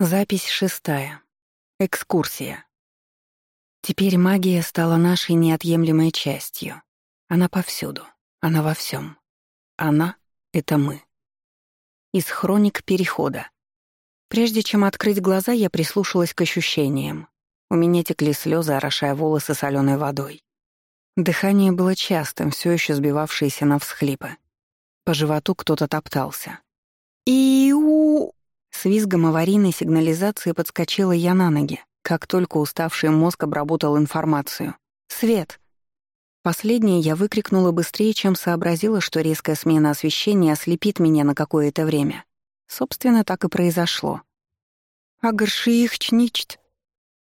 Запись шестая. Экскурсия. Теперь магия стала нашей неотъемлемой частью. Она повсюду. Она во всем. Она — это мы. Из хроник Перехода. Прежде чем открыть глаза, я прислушалась к ощущениям. У меня текли слезы, орошая волосы соленой водой. Дыхание было частым, все еще сбивавшееся на всхлипы. По животу кто-то топтался. «Иу!» С визгом аварийной сигнализации подскочила я на ноги, как только уставший мозг обработал информацию. «Свет!» Последнее я выкрикнула быстрее, чем сообразила, что резкая смена освещения ослепит меня на какое-то время. Собственно, так и произошло. «Агарши их чничт!»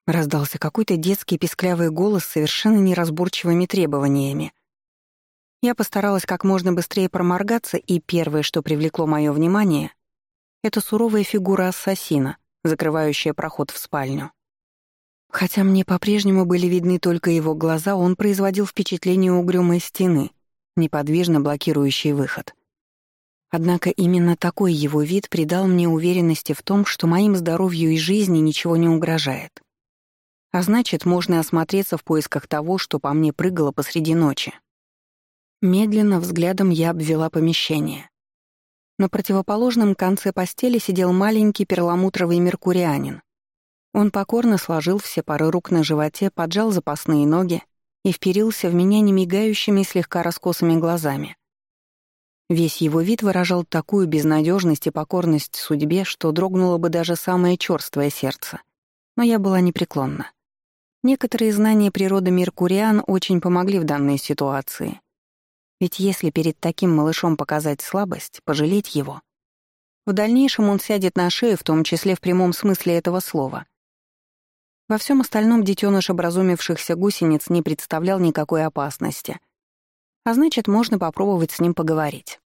Раздался какой-то детский писклявый голос с совершенно неразборчивыми требованиями. Я постаралась как можно быстрее проморгаться, и первое, что привлекло мое внимание, это суровая фигура ассасина, закрывающая проход в спальню. Хотя мне по-прежнему были видны только его глаза, он производил впечатление угрюмой стены, неподвижно блокирующей выход. Однако именно такой его вид придал мне уверенности в том, что моим здоровью и жизни ничего не угрожает. А значит, можно осмотреться в поисках того, что по мне прыгало посреди ночи. Медленно взглядом я обвела помещение. На противоположном конце постели сидел маленький перламутровый меркурианин. Он покорно сложил все пары рук на животе, поджал запасные ноги и вперился в меня немигающими слегка раскосыми глазами. Весь его вид выражал такую безнадежность и покорность судьбе, что дрогнуло бы даже самое чёрствое сердце. Но я была непреклонна. Некоторые знания природы Меркуриан очень помогли в данной ситуации — ведь если перед таким малышом показать слабость, пожалеть его, в дальнейшем он сядет на шею, в том числе в прямом смысле этого слова. Во всем остальном детеныш образумившихся гусениц не представлял никакой опасности. А значит, можно попробовать с ним поговорить.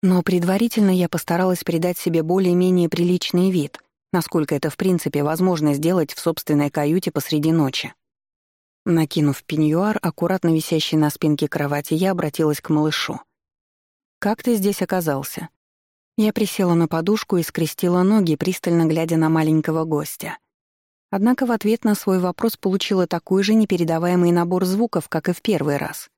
Но предварительно я постаралась придать себе более-менее приличный вид, насколько это в принципе возможно сделать в собственной каюте посреди ночи. Накинув пеньюар, аккуратно висящий на спинке кровати, я обратилась к малышу. «Как ты здесь оказался?» Я присела на подушку и скрестила ноги, пристально глядя на маленького гостя. Однако в ответ на свой вопрос получила такой же непередаваемый набор звуков, как и в первый раз.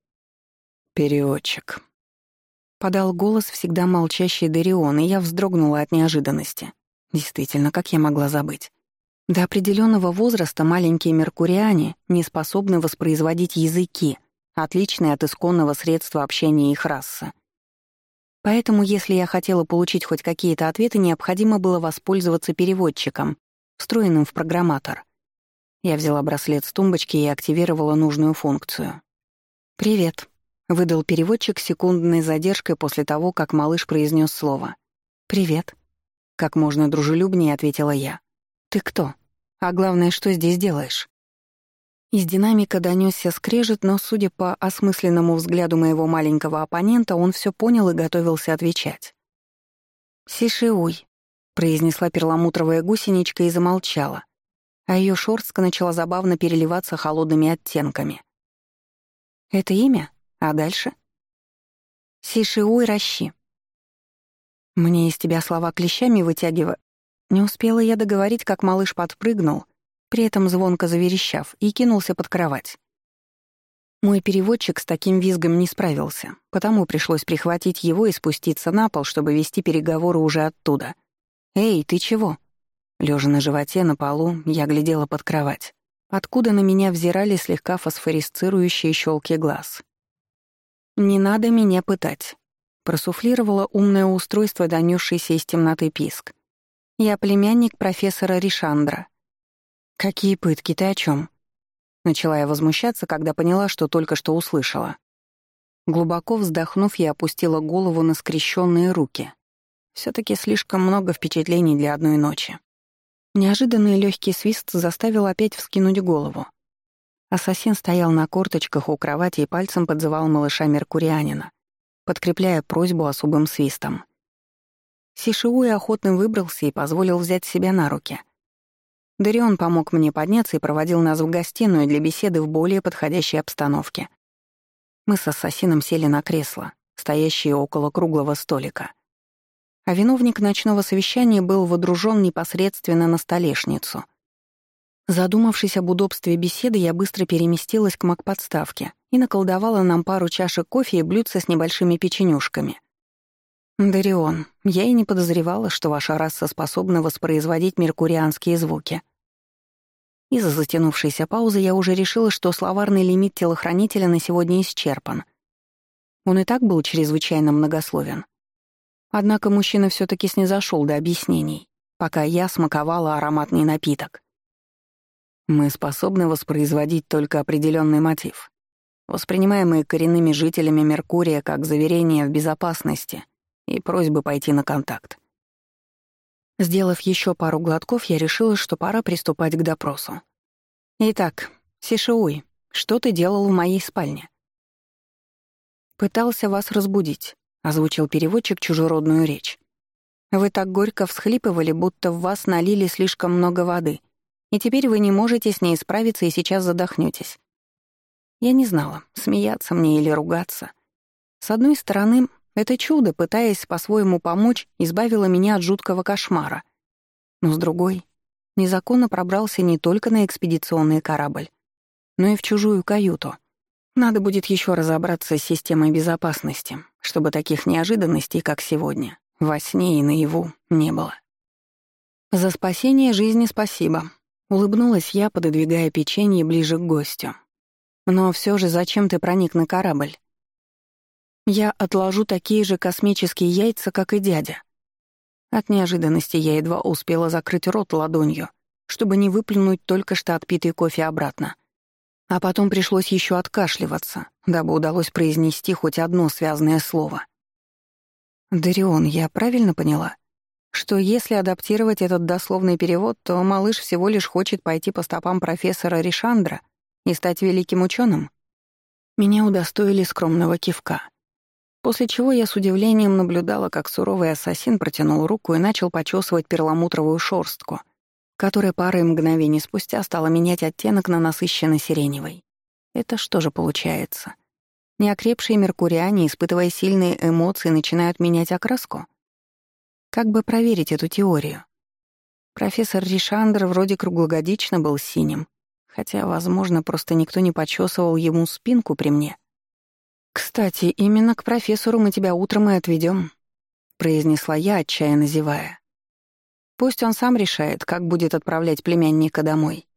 «Переводчик», — подал голос всегда молчащий Дарион, и я вздрогнула от неожиданности. Действительно, как я могла забыть? До определенного возраста маленькие меркуриане не способны воспроизводить языки, отличные от исконного средства общения их расы. Поэтому, если я хотела получить хоть какие-то ответы, необходимо было воспользоваться переводчиком, встроенным в программатор. Я взяла браслет с тумбочки и активировала нужную функцию. «Привет», — выдал переводчик с секундной задержкой после того, как малыш произнес слово. «Привет», — как можно дружелюбнее ответила я. «Ты кто? А главное, что здесь делаешь?» Из динамика донёсся скрежет, но, судя по осмысленному взгляду моего маленького оппонента, он всё понял и готовился отвечать. «Сишиуй», — произнесла перламутровая гусеничка и замолчала, а её шорстка начала забавно переливаться холодными оттенками. «Это имя? А дальше?» «Сишиуй Ращи». Мне из тебя слова клещами вытягивая не успела я договорить, как малыш подпрыгнул, при этом звонко заверещав, и кинулся под кровать. Мой переводчик с таким визгом не справился, потому пришлось прихватить его и спуститься на пол, чтобы вести переговоры уже оттуда. «Эй, ты чего?» Лежа на животе, на полу, я глядела под кровать, откуда на меня взирали слегка фосфорисцирующие щелки глаз. «Не надо меня пытать», — просуфлировало умное устройство, донесшееся из темноты писк. Я племянник профессора Ришандра. Какие пытки, ты о чем? Начала я возмущаться, когда поняла, что только что услышала. Глубоко вздохнув, я опустила голову на скрещенные руки. все таки слишком много впечатлений для одной ночи. Неожиданный легкий свист заставил опять вскинуть голову. Ассасин стоял на корточках у кровати и пальцем подзывал малыша Меркурианина, подкрепляя просьбу особым свистом. Сишиуи охотно выбрался и позволил взять себя на руки. Дарион помог мне подняться и проводил нас в гостиную для беседы в более подходящей обстановке. Мы с ассасином сели на кресло, стоящие около круглого столика. а виновник ночного совещания был водружен непосредственно на столешницу. Задумавшись об удобстве беседы, я быстро переместилась к маг-подставке и наколдовала нам пару чашек кофе и блюдца с небольшими печенюшками. «Дарион, я и не подозревала, что ваша раса способна воспроизводить меркурианские звуки», из-за затянувшейся паузы я уже решила, что словарный лимит телохранителя на сегодня исчерпан. Он и так был чрезвычайно многословен. Однако мужчина все таки снизошел до объяснений, пока я смаковала ароматный напиток. Мы способны воспроизводить только определенный мотив, воспринимаемый коренными жителями Меркурия как заверение в безопасности и просьбы пойти на контакт. Сделав еще пару глотков, я решила, что пора приступать к допросу. «Итак, Сишиуй, что ты делал в моей спальне?» «Пытался вас разбудить», — озвучил переводчик чужеродную речь. «Вы так горько всхлипывали, будто в вас налили слишком много воды, и теперь вы не можете с ней справиться и сейчас задохнетесь. Я не знала, смеяться мне или ругаться. С одной стороны, это чудо, пытаясь по-своему помочь, избавило меня от жуткого кошмара. Но с другой, незаконно пробрался не только на экспедиционный корабль, но и в чужую каюту. Надо будет еще разобраться с системой безопасности, чтобы таких неожиданностей, как сегодня, во сне и наяву не было. «За спасение жизни спасибо», — улыбнулась я, пододвигая печенье ближе к гостю. «Но все же зачем ты проник на корабль? Я отложу такие же космические яйца, как и дядя. От неожиданности я едва успела закрыть рот ладонью, чтобы не выплюнуть только что отпитый кофе обратно. А потом пришлось еще откашливаться, дабы удалось произнести хоть одно связанное слово. «Дарион, я правильно поняла? Что если адаптировать этот дословный перевод, то малыш всего лишь хочет пойти по стопам профессора Ришандра и стать великим ученым? Меня удостоили скромного кивка. После чего я с удивлением наблюдала, как суровый ассасин протянул руку и начал почесывать перламутровую шорстку, которая парой мгновений спустя стала менять оттенок на насыщенно сиреневый. Это что же получается? Неокрепшие меркуриане, испытывая сильные эмоции, начинают менять окраску? Как бы проверить эту теорию? Профессор Ришандр вроде круглогодично был синим, хотя, возможно, просто никто не почесывал ему спинку при мне — «Кстати, именно к профессору мы тебя утром и отведем, произнесла я, отчаянно зевая. «Пусть он сам решает, как будет отправлять племянника домой.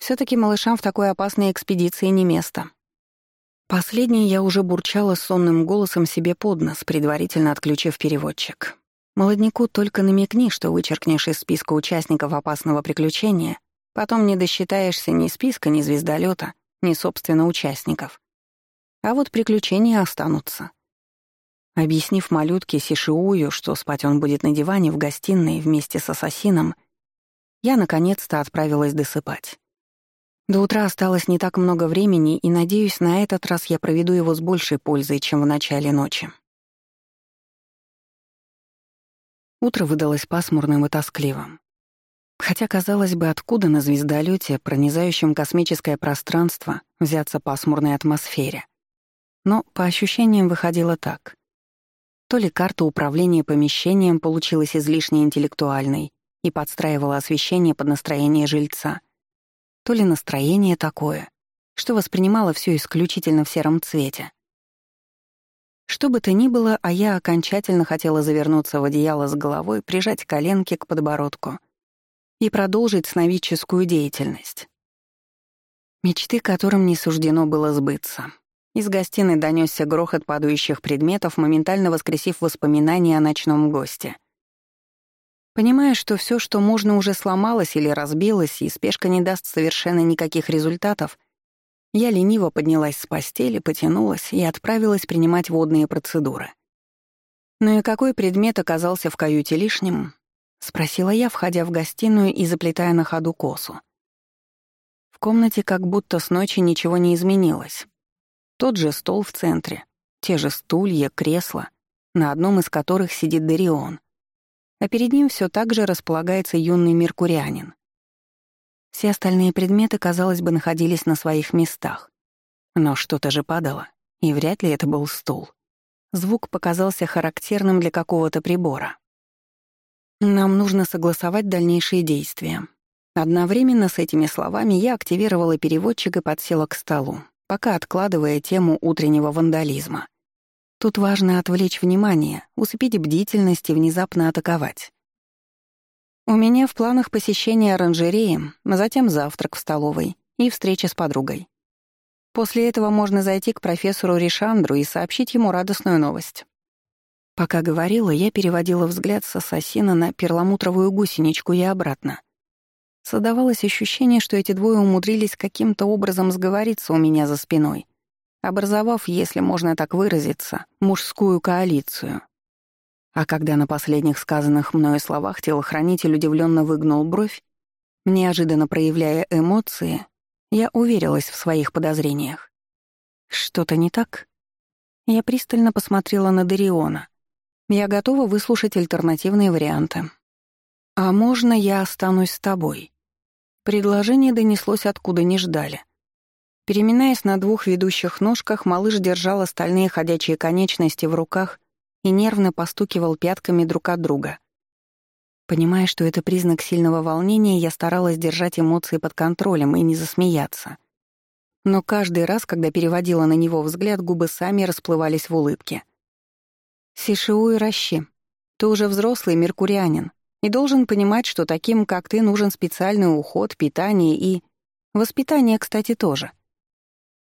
все таки малышам в такой опасной экспедиции не место». Последнее я уже бурчала сонным голосом себе под нос, предварительно отключив переводчик. Молодняку только намекни, что вычеркнешь из списка участников опасного приключения, потом не досчитаешься ни списка, ни звездолета, ни, собственно, участников. А вот приключения останутся. Объяснив малютке Сишиую, что спать он будет на диване в гостиной вместе с ассасином, я наконец-то отправилась досыпать. До утра осталось не так много времени, и, надеюсь, на этот раз я проведу его с большей пользой, чем в начале ночи. Утро выдалось пасмурным и тоскливым. Хотя, казалось бы, откуда на звездолете, пронизающем космическое пространство, взяться пасмурной атмосфере? Но по ощущениям выходило так. То ли карта управления помещением получилась излишне интеллектуальной и подстраивала освещение под настроение жильца, то ли настроение такое, что воспринимало все исключительно в сером цвете. Что бы то ни было, а я окончательно хотела завернуться в одеяло с головой, прижать коленки к подбородку и продолжить сновидческую деятельность. Мечты, которым не суждено было сбыться. Из гостиной донёсся грохот падающих предметов, моментально воскресив воспоминания о ночном госте. Понимая, что всё, что можно, уже сломалось или разбилось, и спешка не даст совершенно никаких результатов, я лениво поднялась с постели, потянулась и отправилась принимать водные процедуры. «Ну и какой предмет оказался в каюте лишним?» — спросила я, входя в гостиную и заплетая на ходу косу. В комнате как будто с ночи ничего не изменилось. Тот же стол в центре, те же стулья, кресла, на одном из которых сидит Дарион. А перед ним все так же располагается юный меркурианин. Все остальные предметы, казалось бы, находились на своих местах. Но что-то же падало, и вряд ли это был стул. Звук показался характерным для какого-то прибора. Нам нужно согласовать дальнейшие действия. Одновременно с этими словами я активировала переводчик и подсела к столу, пока откладывая тему утреннего вандализма. Тут важно отвлечь внимание, усыпить бдительность и внезапно атаковать. У меня в планах посещение оранжереи, а затем завтрак в столовой и встреча с подругой. После этого можно зайти к профессору Ришандру и сообщить ему радостную новость. Пока говорила, я переводила взгляд с ассасина на перламутровую гусеничку и обратно. Создавалось ощущение, что эти двое умудрились каким-то образом сговориться у меня за спиной, образовав, если можно так выразиться, мужскую коалицию. А когда на последних сказанных мною словах телохранитель удивленно выгнул бровь, неожиданно проявляя эмоции, я уверилась в своих подозрениях. Что-то не так? Я пристально посмотрела на Дариона — я готова выслушать альтернативные варианты. А можно я останусь с тобой? Предложение донеслось откуда не ждали. Переминаясь на двух ведущих ножках, малыш держал остальные ходячие конечности в руках и нервно постукивал пятками друг от друга. Понимая, что это признак сильного волнения, я старалась держать эмоции под контролем и не засмеяться. Но каждый раз, когда переводила на него взгляд, губы сами расплывались в улыбке. Сишиу и Ращи, ты уже взрослый меркурианин и должен понимать, что таким, как ты, нужен специальный уход, питание и... Воспитание, кстати, тоже.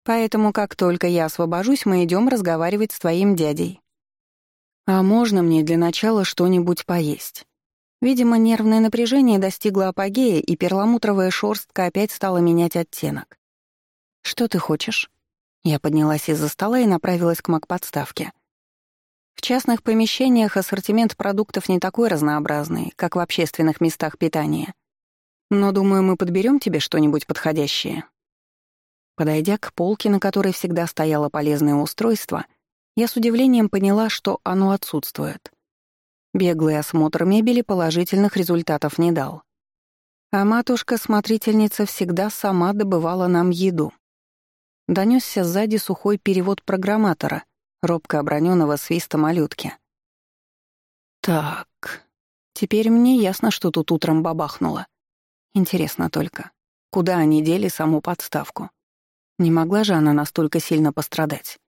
Поэтому, как только я освобожусь, мы идем разговаривать с твоим дядей. А можно мне для начала что-нибудь поесть? Видимо, нервное напряжение достигло апогея, и перламутровая шорстка опять стала менять оттенок. «Что ты хочешь?» Я поднялась из-за стола и направилась к маг-подставке. В частных помещениях ассортимент продуктов не такой разнообразный, как в общественных местах питания. Но, думаю, мы подберем тебе что-нибудь подходящее. Подойдя к полке, на которой всегда стояло полезное устройство, я с удивлением поняла, что оно отсутствует. Беглый осмотр мебели положительных результатов не дал. А матушка-смотрительница всегда сама добывала нам еду. Донесся сзади сухой перевод программатора — робко оброненного свиста малютки. Так, теперь мне ясно, что тут утром бабахнуло. Интересно только, куда они дели саму подставку? Не могла же она настолько сильно пострадать?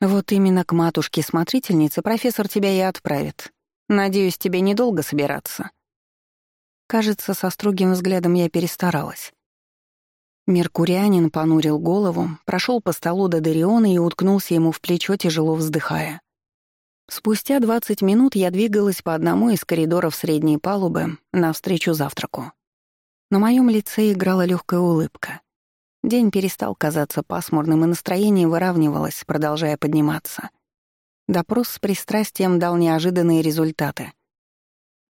Вот именно к матушке-смотрительнице профессор тебя и отправит. Надеюсь, тебе недолго собираться. Кажется, со строгим взглядом я перестаралась. Меркурианин понурил голову, прошел по столу до Дариона и уткнулся ему в плечо, тяжело вздыхая. Спустя 20 минут я двигалась по одному из коридоров средней палубы навстречу завтраку. На моем лице играла легкая улыбка. День перестал казаться пасмурным, и настроение выравнивалось, продолжая подниматься. Допрос с пристрастием дал неожиданные результаты.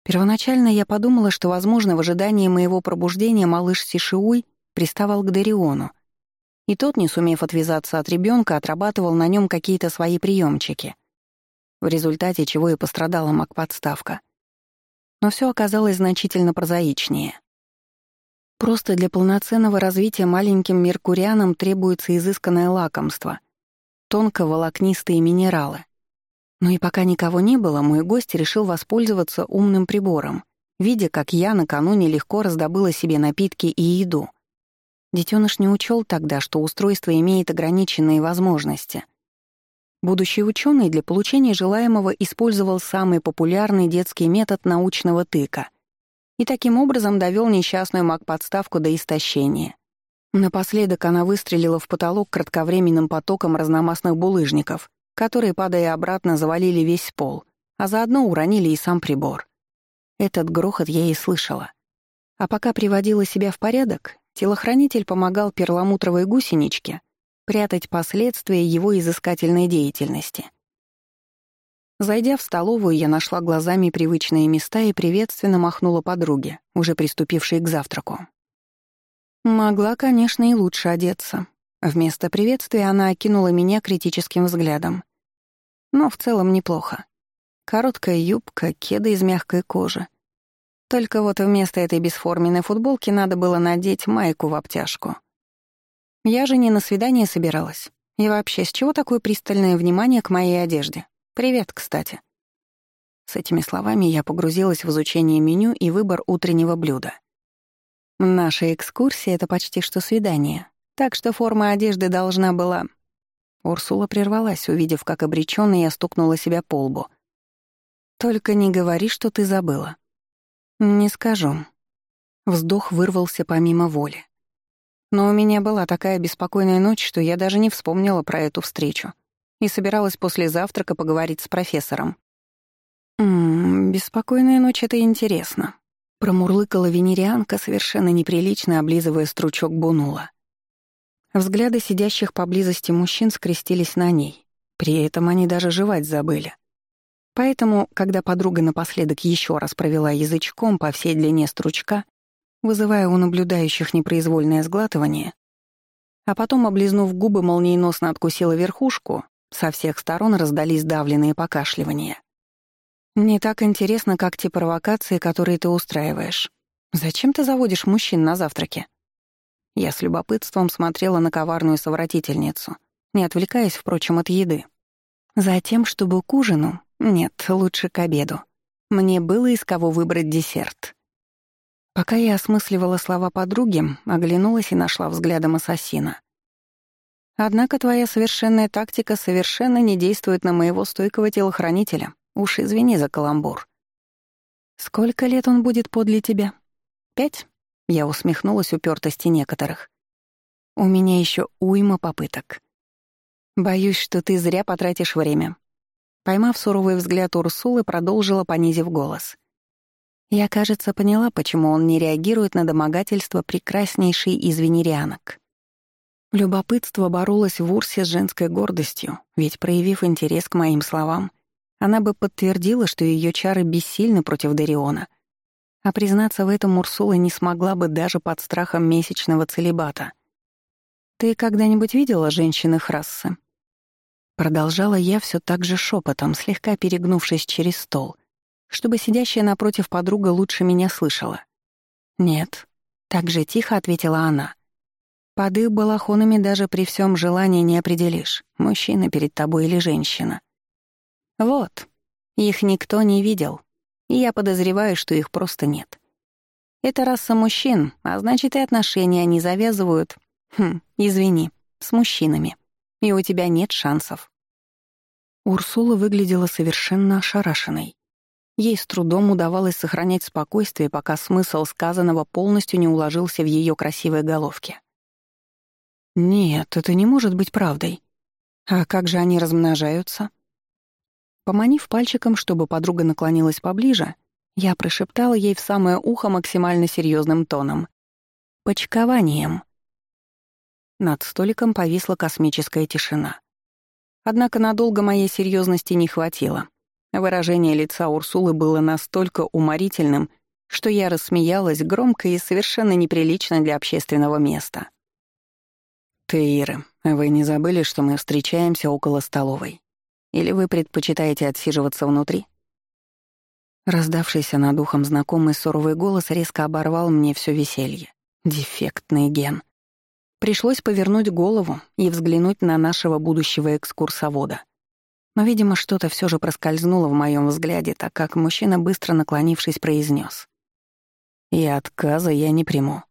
Первоначально я подумала, что, возможно, в ожидании моего пробуждения малыш Сишиуй приставал к Дариону. И тот, не сумев отвязаться от ребенка, отрабатывал на нем какие-то свои приемчики, в результате чего и пострадала маг-подставка. Но все оказалось значительно прозаичнее. Просто для полноценного развития маленьким меркурианам требуется изысканное лакомство, тонко-волокнистые минералы. Но и пока никого не было, мой гость решил воспользоваться умным прибором, видя, как я накануне легко раздобыла себе напитки и еду. Детеныш не учел тогда, что устройство имеет ограниченные возможности. Будущий ученый для получения желаемого использовал самый популярный детский метод научного тыка и таким образом довел несчастную маг-подставку до истощения. Напоследок она выстрелила в потолок кратковременным потоком разномастных булыжников, которые, падая обратно, завалили весь пол, а заодно уронили и сам прибор. Этот грохот я и слышала. А пока приводила себя в порядок, Телохранитель помогал перламутровой гусеничке прятать последствия его изыскательной деятельности. Зайдя в столовую, я нашла глазами привычные места и приветственно махнула подруге, уже приступившей к завтраку. Могла, конечно, и лучше одеться. Вместо приветствия она окинула меня критическим взглядом. Но в целом неплохо. Короткая юбка, кеды из мягкой кожи, только вот вместо этой бесформенной футболки надо было надеть майку в обтяжку. Я же не на свидание собиралась. И вообще, с чего такое пристальное внимание к моей одежде? Привет, кстати. С этими словами я погрузилась в изучение меню и выбор утреннего блюда. Наша экскурсия — это почти что свидание, так что форма одежды должна была... Урсула прервалась, увидев, как обречённо я стукнула себя по лбу. «Только не говори, что ты забыла». «Не скажу». Вздох вырвался помимо воли. Но у меня была такая беспокойная ночь, что я даже не вспомнила про эту встречу и собиралась после завтрака поговорить с профессором. «Ммм, беспокойная ночь — это интересно», — промурлыкала венерианка, совершенно неприлично облизывая стручок бунула. Взгляды сидящих поблизости мужчин скрестились на ней. При этом они даже жевать забыли. Поэтому, когда подруга напоследок еще раз провела язычком по всей длине стручка, вызывая у наблюдающих непроизвольное сглатывание, а потом, облизнув губы, молниеносно откусила верхушку, со всех сторон раздались давленные покашливания. «Не так интересно, как те провокации, которые ты устраиваешь. Зачем ты заводишь мужчин на завтраке?» Я с любопытством смотрела на коварную совратительницу, не отвлекаясь, впрочем, от еды. Затем, чтобы к ужину, нет, лучше к обеду, мне было из кого выбрать десерт. Пока я осмысливала слова подруги, оглянулась и нашла взглядом ассасина. Однако твоя совершенная тактика совершенно не действует на моего стойкого телохранителя. Уж извини за каламбур. Сколько лет он будет подле тебя? Пять? Я усмехнулась упертости некоторых. У меня еще уйма попыток. Боюсь, что ты зря потратишь время. Поймав суровый взгляд Урсулы, продолжила, понизив голос. Я, кажется, поняла, почему он не реагирует на домогательство прекраснейшей из венерианок. Любопытство боролось в Урсе с женской гордостью, ведь, проявив интерес к моим словам, она бы подтвердила, что ее чары бессильны против Дариона — а признаться в этом Урсула не смогла бы даже под страхом месячного целебата. «Ты когда-нибудь видела женщины Храссы?» Продолжала я все так же шепотом, слегка перегнувшись через стол, чтобы сидящая напротив подруга лучше меня слышала. «Нет», — так же тихо ответила она. «Под их балахонами даже при всем желании не определишь, мужчина перед тобой или женщина». «Вот, их никто не видел, и я подозреваю, что их просто нет. Это раса мужчин, а значит, и отношения они завязывают, хм, извини, с мужчинами. И у тебя нет шансов. Урсула выглядела совершенно ошарашенной. Ей с трудом удавалось сохранять спокойствие, пока смысл сказанного полностью не уложился в ее красивой головке. «Нет, это не может быть правдой. А как же они размножаются?» Поманив пальчиком, чтобы подруга наклонилась поближе, я прошептала ей в самое ухо максимально серьезным тоном. «Почкованием». Над столиком повисла космическая тишина. Однако надолго моей серьезности не хватило. Выражение лица Урсулы было настолько уморительным, что я рассмеялась громко и совершенно неприлично для общественного места. «Тейры, вы не забыли, что мы встречаемся около столовой?» Или вы предпочитаете отсиживаться внутри?» Раздавшийся над ухом знакомый суровый голос резко оборвал мне все веселье. Дефектный ген. Пришлось повернуть голову и взглянуть на нашего будущего экскурсовода. Но, видимо, что-то все же проскользнуло в моем взгляде, так как мужчина, быстро наклонившись, произнес: «И отказа я не приму».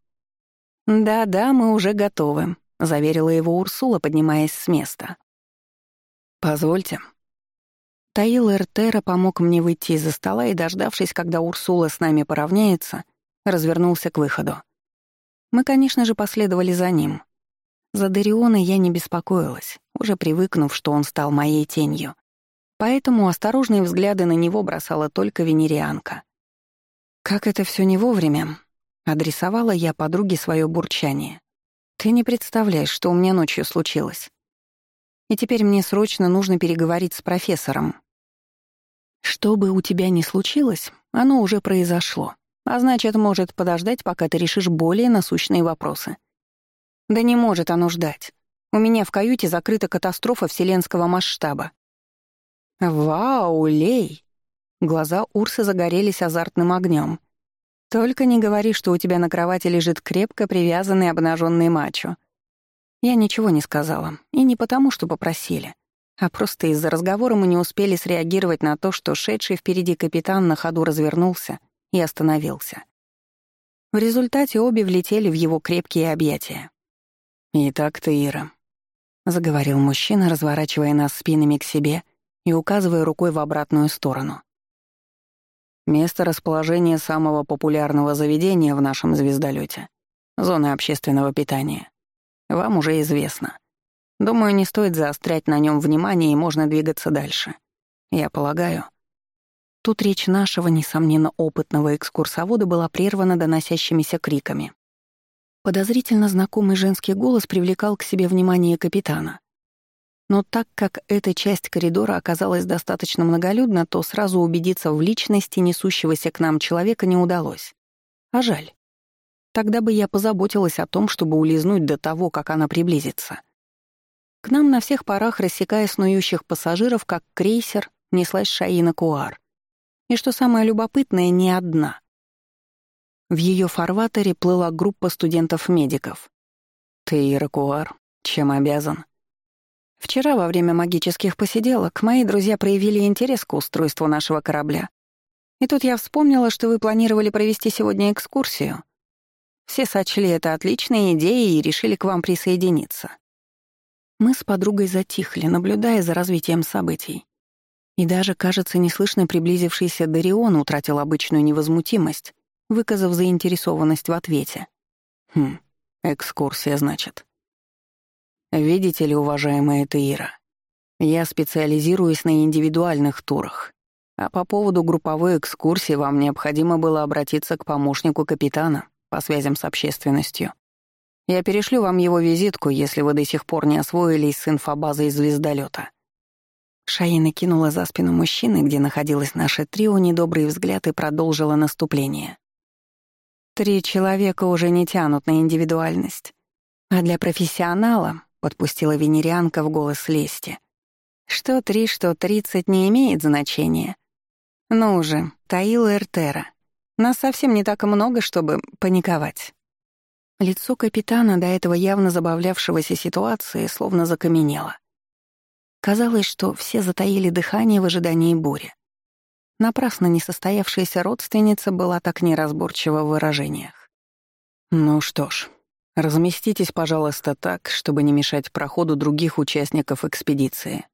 «Да-да, мы уже готовы», — заверила его Урсула, поднимаясь с места. «Позвольте», Таил Эртера помог мне выйти из-за стола и, дождавшись, когда Урсула с нами поравняется, развернулся к выходу. Мы, конечно же, последовали за ним. За Дариона я не беспокоилась, уже привыкнув, что он стал моей тенью. Поэтому осторожные взгляды на него бросала только венерианка. «Как это все не вовремя?» — адресовала я подруге свое бурчание. «Ты не представляешь, что у меня ночью случилось. И теперь мне срочно нужно переговорить с профессором, что бы у тебя ни случилось, оно уже произошло, а значит, может подождать, пока ты решишь более насущные вопросы. Да не может оно ждать. У меня в каюте закрыта катастрофа вселенского масштаба. Вау, Лей! Глаза Урсы загорелись азартным огнем. Только не говори, что у тебя на кровати лежит крепко привязанный обнаженный мачо. Я ничего не сказала, и не потому, что попросили. а просто из-за разговора мы не успели среагировать на то, что шедший впереди капитан на ходу развернулся и остановился. В результате обе влетели в его крепкие объятия. «Итак ты, Ира», — заговорил мужчина, разворачивая нас спинами к себе и указывая рукой в обратную сторону. «Место расположения самого популярного заведения в нашем звездолете — зоны общественного питания. Вам уже известно. Думаю, не стоит заострять на нем внимание и можно двигаться дальше. Я полагаю. Тут речь нашего, несомненно, опытного экскурсовода была прервана доносящимися криками. Подозрительно знакомый женский голос привлекал к себе внимание капитана. Но так как эта часть коридора оказалась достаточно многолюдна, то сразу убедиться в личности несущегося к нам человека не удалось. А жаль. Тогда бы я позаботилась о том, чтобы улизнуть до того, как она приблизится. К нам на всех парах, рассекая снующих пассажиров, как крейсер, неслась Шаина Куар. И что самое любопытное, не одна. В ее фарватере плыла группа студентов-медиков. «Ты, Ира Куар, чем обязан?» Вчера во время магических посиделок мои друзья проявили интерес к устройству нашего корабля. И тут я вспомнила, что вы планировали провести сегодня экскурсию. Все сочли это отличной идеей и решили к вам присоединиться. Мы с подругой затихли, наблюдая за развитием событий. И даже, кажется, неслышно приблизившийся Дарион утратил обычную невозмутимость, выказав заинтересованность в ответе. «Хм, экскурсия, значит». «Видите ли, уважаемая Таира, я специализируюсь на индивидуальных турах, а по поводу групповой экскурсии вам необходимо было обратиться к помощнику капитана по связям с общественностью. Я перешлю вам его визитку, если вы до сих пор не освоились с инфобазой звездолета. Шаина кинула за спину мужчины, где находилось наше трио, недобрый взгляд и продолжила наступление. Три человека уже не тянут на индивидуальность. А для профессионала, — подпустила венерианка в голос лести, — что три, что тридцать не имеет значения. Ну уже, Таил Эртера. Нас совсем не так много, чтобы паниковать. Лицо капитана, до этого явно забавлявшегося ситуации, словно закаменело. Казалось, что все затаили дыхание в ожидании бури. Напрасно несостоявшаяся родственница была так неразборчива в выражениях. «Ну что ж, разместитесь, пожалуйста, так, чтобы не мешать проходу других участников экспедиции.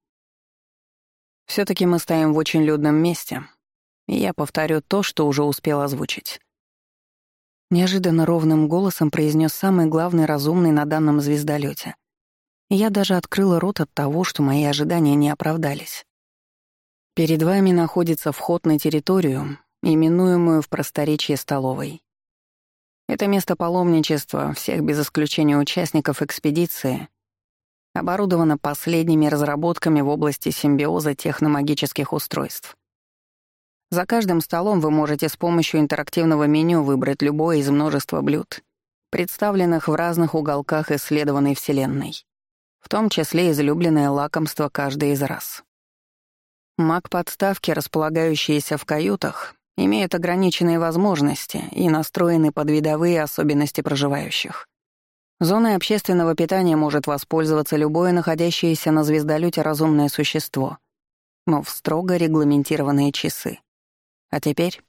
все таки мы стоим в очень людном месте, и я повторю то, что уже успел озвучить. Неожиданно ровным голосом произнес самый главный разумный на данном звездолете. Я даже открыла рот от того, что мои ожидания не оправдались. Перед вами находится вход на территорию, именуемую в просторечии столовой. Это место паломничества всех без исключения участников экспедиции оборудовано последними разработками в области симбиоза техномагических устройств. За каждым столом вы можете с помощью интерактивного меню выбрать любое из множества блюд, представленных в разных уголках исследованной Вселенной, в том числе излюбленное лакомство каждой из рас. Маг-подставки, располагающиеся в каютах, имеют ограниченные возможности и настроены под видовые особенности проживающих. Зоной общественного питания может воспользоваться любое находящееся на звездолете разумное существо, но в строго регламентированные часы. А теперь...»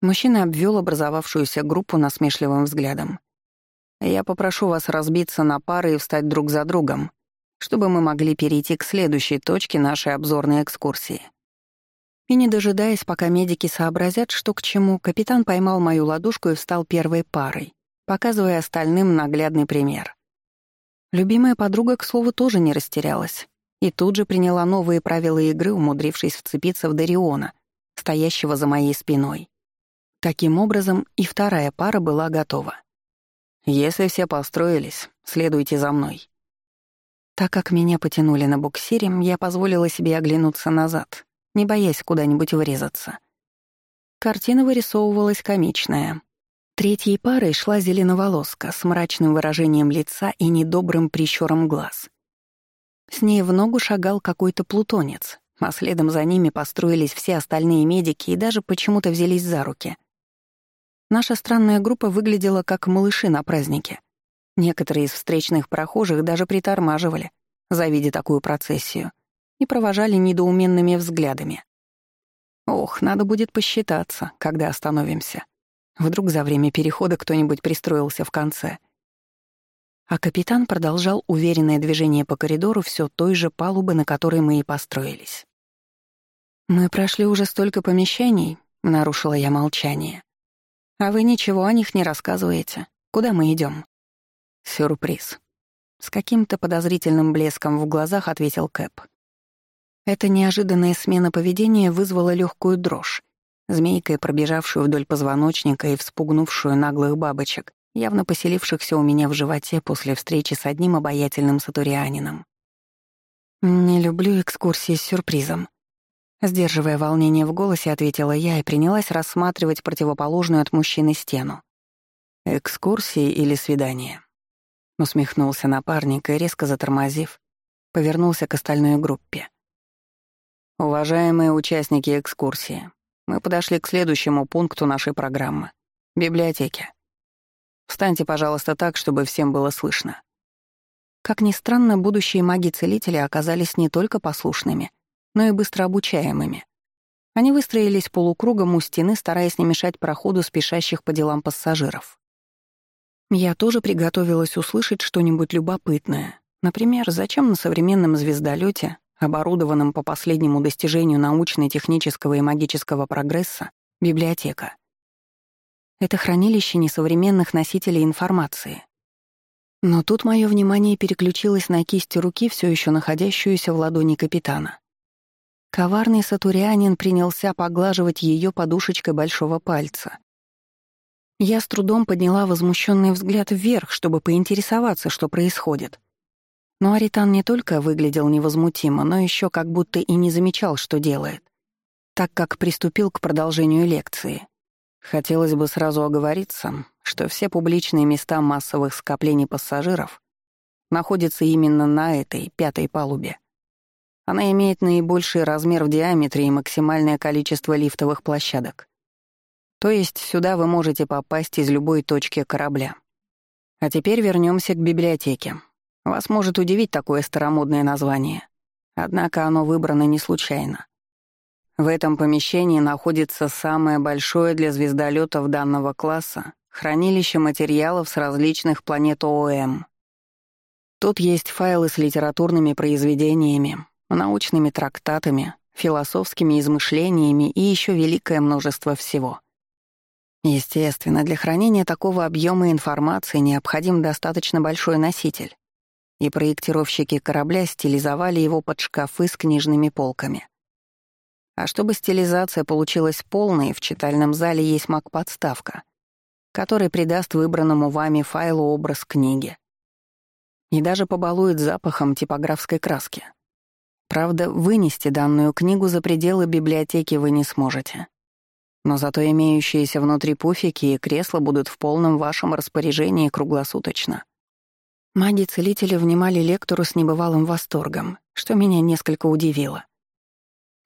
Мужчина обвел образовавшуюся группу насмешливым взглядом. «Я попрошу вас разбиться на пары и встать друг за другом, чтобы мы могли перейти к следующей точке нашей обзорной экскурсии». И не дожидаясь, пока медики сообразят, что к чему, капитан поймал мою ладошку и встал первой парой, показывая остальным наглядный пример. Любимая подруга, к слову, тоже не растерялась и тут же приняла новые правила игры, умудрившись вцепиться в Дариона — стоящего за моей спиной. Таким образом, и вторая пара была готова. «Если все построились, следуйте за мной». Так как меня потянули на буксире, я позволила себе оглянуться назад, не боясь куда-нибудь врезаться. Картина вырисовывалась комичная. Третьей парой шла зеленоволоска с мрачным выражением лица и недобрым прищуром глаз. С ней в ногу шагал какой-то плутонец, а следом за ними построились все остальные медики и даже почему-то взялись за руки. Наша странная группа выглядела как малыши на празднике. Некоторые из встречных прохожих даже притормаживали, завидя такую процессию, и провожали недоуменными взглядами. Ох, надо будет посчитаться, когда остановимся. Вдруг за время перехода кто-нибудь пристроился в конце. А капитан продолжал уверенное движение по коридору все той же палубы, на которой мы и построились. «Мы прошли уже столько помещений», — нарушила я молчание. «А вы ничего о них не рассказываете. Куда мы идем? «Сюрприз», — с каким-то подозрительным блеском в глазах ответил Кэп. Эта неожиданная смена поведения вызвала легкую дрожь, змейкой пробежавшую вдоль позвоночника и вспугнувшую наглых бабочек, явно поселившихся у меня в животе после встречи с одним обаятельным сатурианином. «Не люблю экскурсии с сюрпризом», Сдерживая волнение в голосе, ответила я и принялась рассматривать противоположную от мужчины стену. «Экскурсии или свидание?» Усмехнулся напарник и, резко затормозив, повернулся к остальной группе. «Уважаемые участники экскурсии, мы подошли к следующему пункту нашей программы — библиотеке. Встаньте, пожалуйста, так, чтобы всем было слышно». Как ни странно, будущие маги-целители оказались не только послушными, но и быстро обучаемыми. Они выстроились полукругом у стены, стараясь не мешать проходу спешащих по делам пассажиров. Я тоже приготовилась услышать что-нибудь любопытное. Например, зачем на современном звездолете, оборудованном по последнему достижению научно-технического и магического прогресса, библиотека? Это хранилище несовременных носителей информации. Но тут мое внимание переключилось на кисть руки, все еще находящуюся в ладони капитана. Коварный сатурианин принялся поглаживать ее подушечкой большого пальца. Я с трудом подняла возмущенный взгляд вверх, чтобы поинтересоваться, что происходит. Но Аритан не только выглядел невозмутимо, но еще как будто и не замечал, что делает, так как приступил к продолжению лекции. Хотелось бы сразу оговориться, что все публичные места массовых скоплений пассажиров находятся именно на этой пятой палубе. Она имеет наибольший размер в диаметре и максимальное количество лифтовых площадок. То есть сюда вы можете попасть из любой точки корабля. А теперь вернемся к библиотеке. Вас может удивить такое старомодное название. Однако оно выбрано не случайно. В этом помещении находится самое большое для звездолетов данного класса хранилище материалов с различных планет ООМ. Тут есть файлы с литературными произведениями, научными трактатами, философскими измышлениями и еще великое множество всего. Естественно, для хранения такого объема информации необходим достаточно большой носитель, и проектировщики корабля стилизовали его под шкафы с книжными полками. А чтобы стилизация получилась полной, в читальном зале есть маг-подставка, который придаст выбранному вами файлу образ книги. И даже побалует запахом типографской краски. Правда, вынести данную книгу за пределы библиотеки вы не сможете. Но зато имеющиеся внутри пуфики и кресла будут в полном вашем распоряжении круглосуточно. Маги-целители внимали лектору с небывалым восторгом, что меня несколько удивило.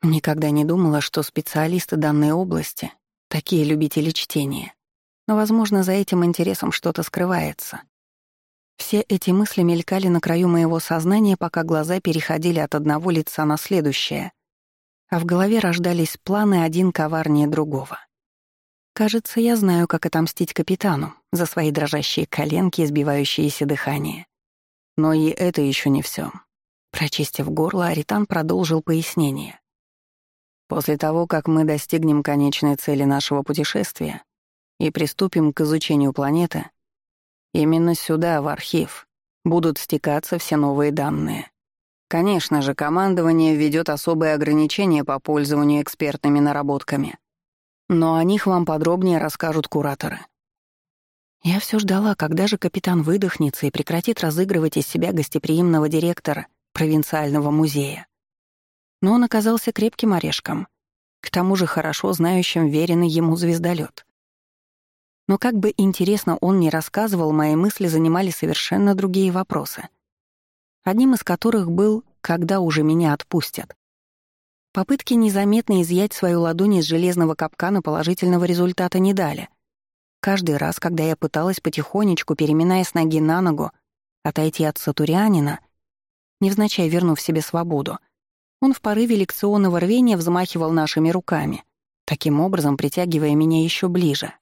Никогда не думала, что специалисты данной области — такие любители чтения. Но, возможно, за этим интересом что-то скрывается. Все эти мысли мелькали на краю моего сознания, пока глаза переходили от одного лица на следующее, а в голове рождались планы один коварнее другого. Кажется, я знаю, как отомстить капитану за свои дрожащие коленки и сбивающееся дыхание. Но и это еще не все. Прочистив горло, Аритан продолжил пояснение. После того, как мы достигнем конечной цели нашего путешествия и приступим к изучению планеты, Именно сюда, в архив, будут стекаться все новые данные. Конечно же, командование введет особые ограничения по пользованию экспертными наработками. Но о них вам подробнее расскажут кураторы. Я все ждала, когда же капитан выдохнется и прекратит разыгрывать из себя гостеприимного директора провинциального музея. Но он оказался крепким орешком, к тому же хорошо знающим веренный ему звездолет. Но как бы интересно он ни рассказывал, мои мысли занимали совершенно другие вопросы. Одним из которых был «когда уже меня отпустят?». Попытки незаметно изъять свою ладонь из железного капкана положительного результата не дали. Каждый раз, когда я пыталась потихонечку, переминая с ноги на ногу, отойти от Сатурианина, невзначай вернув себе свободу, Он в порыве лекционного рвения взмахивал нашими руками, таким образом притягивая меня еще ближе.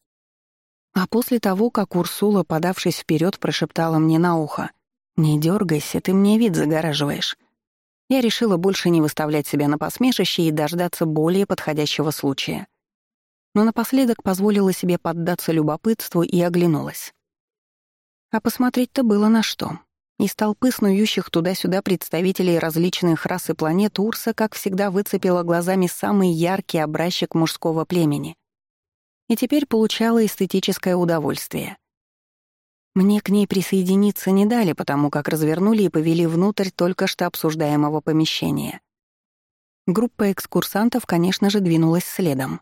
А после того, как Урсула, подавшись вперед, прошептала мне на ухо, «Не дергайся, ты мне вид загораживаешь», я решила больше не выставлять себя на посмешище и дождаться более подходящего случая. Но напоследок позволила себе поддаться любопытству и оглянулась. А посмотреть-то было на что. Из толпы снующих туда-сюда представителей различных рас и планет Урса, как всегда, выцепила глазами самый яркий образчик мужского племени. И теперь получала эстетическое удовольствие. Мне к ней присоединиться не дали, потому как развернули и повели внутрь только что обсуждаемого помещения. Группа экскурсантов, конечно же, двинулась следом.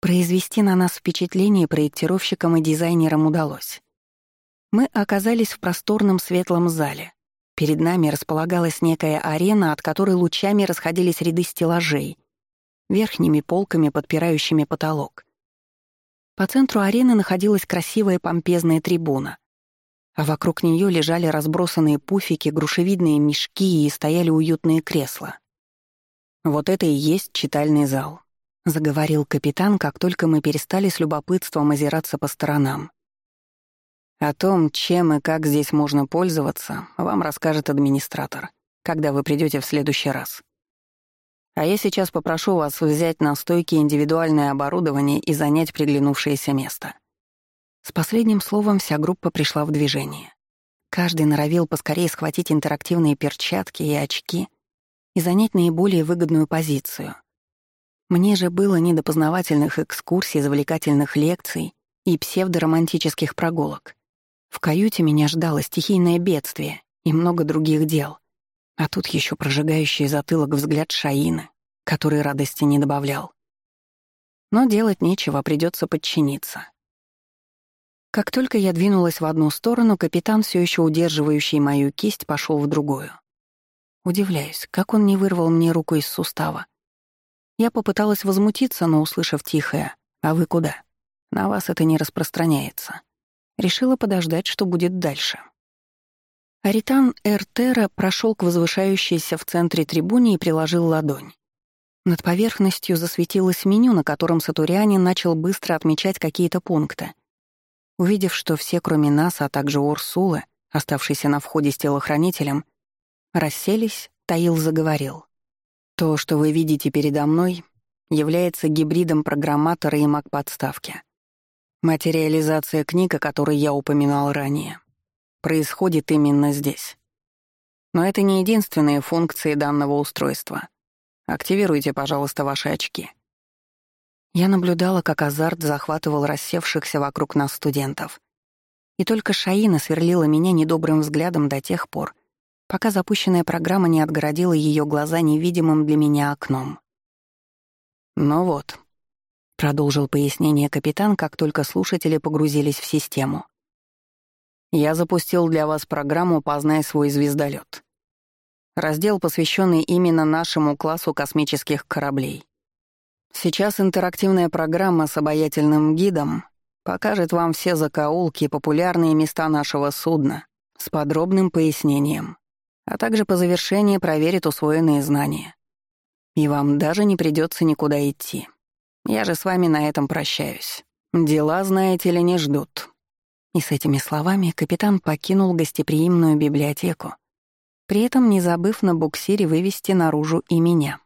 Произвести на нас впечатление проектировщикам и дизайнерам удалось. Мы оказались в просторном светлом зале. Перед нами располагалась некая арена, от которой лучами расходились ряды стеллажей, верхними полками, подпирающими потолок. По центру арены находилась красивая помпезная трибуна, а вокруг нее лежали разбросанные пуфики, грушевидные мешки и стояли уютные кресла. «Вот это и есть читальный зал», — заговорил капитан, как только мы перестали с любопытством озираться по сторонам. О том, чем и как здесь можно пользоваться, вам расскажет администратор, когда вы придете в следующий раз. А я сейчас попрошу вас взять на стойке индивидуальное оборудование и занять приглянувшееся место. С последним словом вся группа пришла в движение. Каждый норовил поскорее схватить интерактивные перчатки и очки и занять наиболее выгодную позицию. Мне же было не до познавательных экскурсий, завлекательных лекций и псевдоромантических прогулок. В каюте меня ждало стихийное бедствие и много других дел. А тут еще прожигающий затылок взгляд Шаины, который радости не добавлял. Но делать нечего, придется подчиниться. Как только я двинулась в одну сторону, капитан, все еще удерживающий мою кисть, пошел в другую. Удивляюсь, как он не вырвал мне руку из сустава. Я попыталась возмутиться, но, услышав тихое «А вы куда?», на вас это не распространяется. Решила подождать, что будет дальше. Аритан Эртера прошел к возвышающейся в центре трибуне и приложил ладонь. Над поверхностью засветилось меню, на котором Сатурянин начал быстро отмечать какие-то пункты. Увидев, что все, кроме нас, а также Урсулы, оставшиеся на входе с телохранителем, расселись, Таил заговорил. «То, что вы видите передо мной, является гибридом программатора и маг-подставки. Материализация книг, о которой я упоминал ранее, происходит именно здесь. Но это не единственные функции данного устройства. Активируйте, пожалуйста, ваши очки. Я наблюдала, как азарт захватывал рассевшихся вокруг нас студентов. И только Шаина сверлила меня недобрым взглядом до тех пор, пока запущенная программа не отгородила ее глаза невидимым для меня окном. Ну вот, — продолжил пояснение капитан, как только слушатели погрузились в систему. «Я запустил для вас программу «Познай свой звездолет». Раздел, посвященный именно нашему классу космических кораблей. Сейчас интерактивная программа с обаятельным гидом покажет вам все закоулки и популярные места нашего судна с подробным пояснением, а также по завершении проверит усвоенные знания. И вам даже не придется никуда идти. Я же с вами на этом прощаюсь. Дела, знаете ли, не ждут». И с этими словами капитан покинул гостеприимную библиотеку, при этом не забыв на буксире вывести наружу и меня.